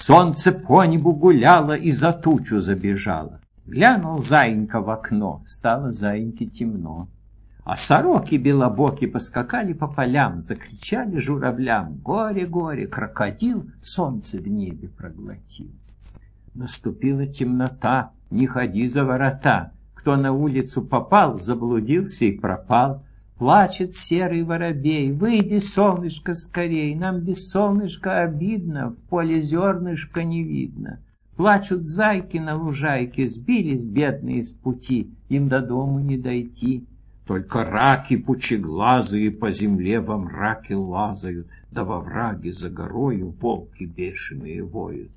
Солнце по небу гуляло и за тучу забежало. Глянул заинька в окно, стало заиньке темно. А сороки белобоки поскакали по полям, закричали журавлям «Горе, горе, крокодил солнце в небе проглотил». Наступила темнота, не ходи за ворота, кто на улицу попал, заблудился и пропал. Плачет серый воробей, выйди, солнышко, скорей, нам без солнышка обидно, в поле зернышка не видно. Плачут зайки на лужайке, сбились бедные с пути, им до дому не дойти. Только раки пучеглазые по земле во мраке лазают, да во враге за горою волки бешеные воют.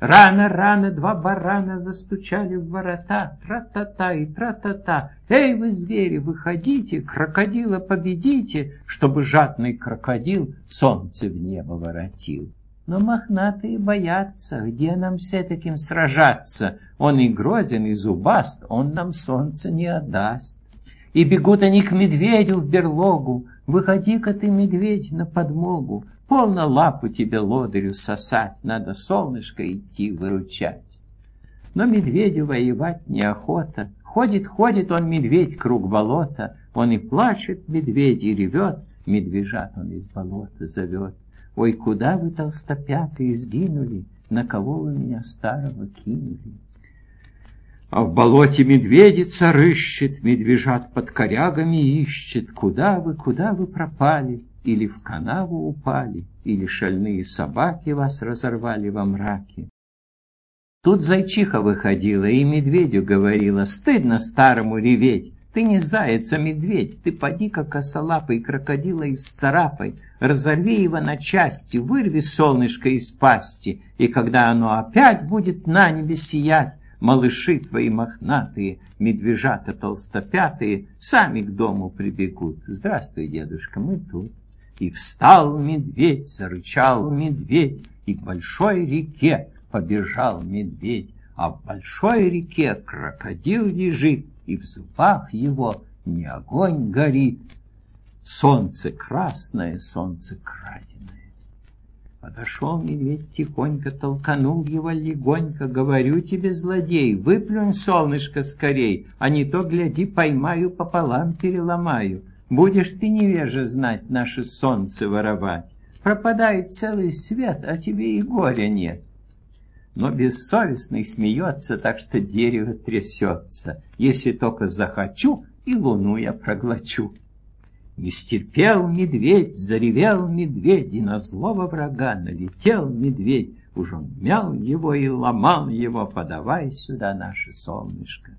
Рано-рано два барана застучали в ворота, тра-та-та и тра-та-та. Эй вы, звери, выходите, крокодила победите, чтобы жадный крокодил солнце в небо воротил. Но мохнатые боятся, где нам с таким сражаться? Он и грозен, и зубаст, он нам солнце не отдаст. И бегут они к медведю в берлогу. Выходи-ка ты, медведь, на подмогу. Полно лапу тебе лодырю сосать, Надо солнышко идти выручать. Но медведю воевать неохота. Ходит, ходит он, медведь, круг болота. Он и плачет, медведь, и ревет. Медвежат он из болота зовет. Ой, куда вы, толстопятые, сгинули? На кого вы меня старого кинули? А в болоте медведица рыщет, Медвежат под корягами ищет. Куда вы, куда вы пропали? Или в канаву упали, Или шальные собаки вас разорвали во мраке. Тут зайчиха выходила и медведю говорила, Стыдно старому реветь, ты не заяц, а медведь, ты поди-ка косолапый крокодила из царапай, разорви его на части, вырви солнышко из пасти, и когда оно опять будет на небе сиять, малыши твои мохнатые, медвежата толстопятые, сами к дому прибегут. Здравствуй, дедушка, мы тут. И встал медведь, зарычал медведь, и к большой реке побежал медведь, а в большой реке крокодил лежит, и в зубах его не огонь горит. Солнце красное, солнце краденое. Подошел медведь тихонько, толканул его легонько. Говорю тебе, злодей, выплюнь солнышко скорей, а не то, гляди, поймаю, пополам переломаю. Будешь ты невеже знать наше солнце воровать. Пропадает целый свет, а тебе и горя нет. Но бессовестный смеется, так что дерево трясется. Если только захочу, и луну я проглочу. Не стерпел медведь, заревел медведь, и на злого врага налетел медведь. Уж он мял его и ломал его, подавай сюда наше солнышко.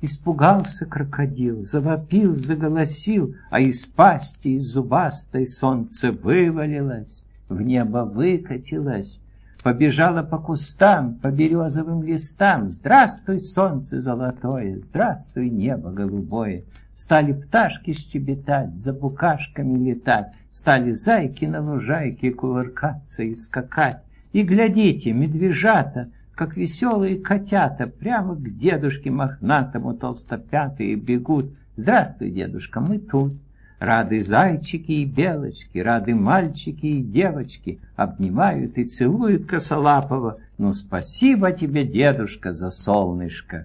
Испугался крокодил, завопил, заголосил, а из пасти, из зубастой солнце вывалилось, в небо выкатилось, побежала по кустам, по березовым листам. Здравствуй, солнце золотое, здравствуй, небо голубое. Стали пташки щебетать, за букашками летать, Стали зайки на лужайке кувыркаться и скакать. И глядите, медвежата, как веселые котята, Прямо к дедушке мохнатому толстопятые бегут. Здравствуй, дедушка, мы тут. Рады зайчики и белочки, рады мальчики и девочки, Обнимают и целуют косолапого. Ну, спасибо тебе, дедушка, за солнышко.